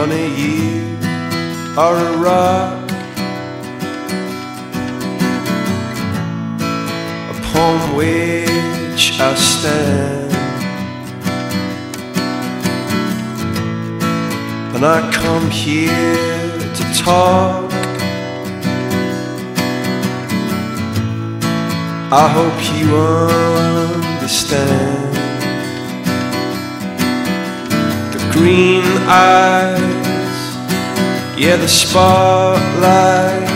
Honey, you are a rock upon which I stand. And I come here to talk. I hope you understand. Green eyes, yeah, the spotlight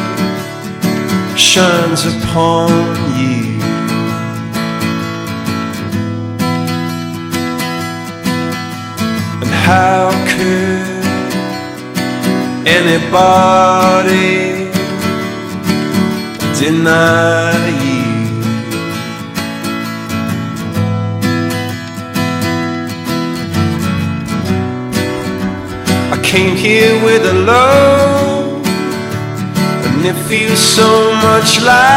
shines upon you. And how could anybody deny came here with a load, and it feels so much lighter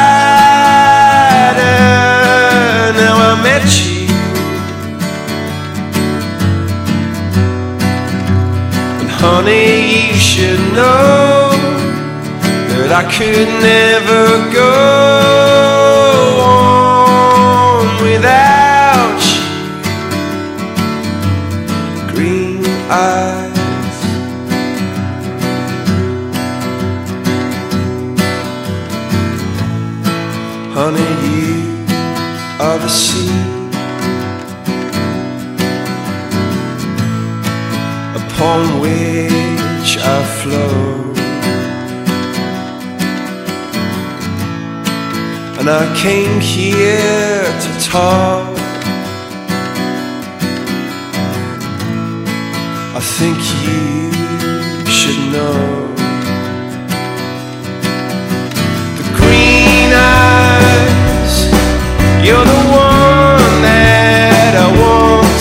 now I met you. And honey, you should know that I could never go Honey, you are the sea upon which I flow. And I came here to talk. I think you should know.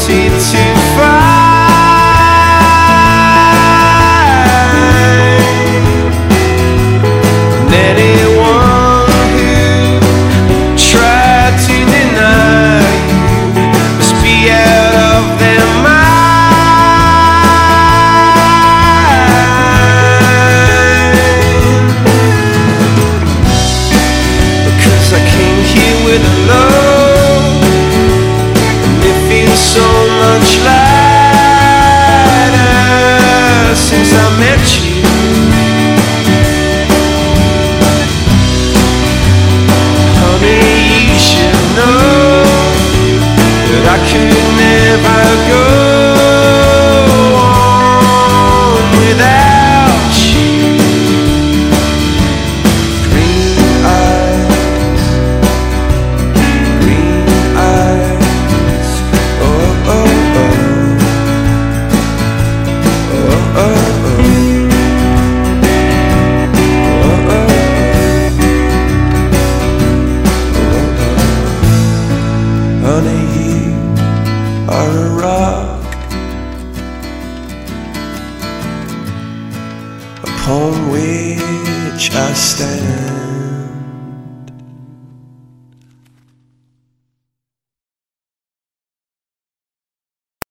Wanted to much lighter Since I met you upon which I stand.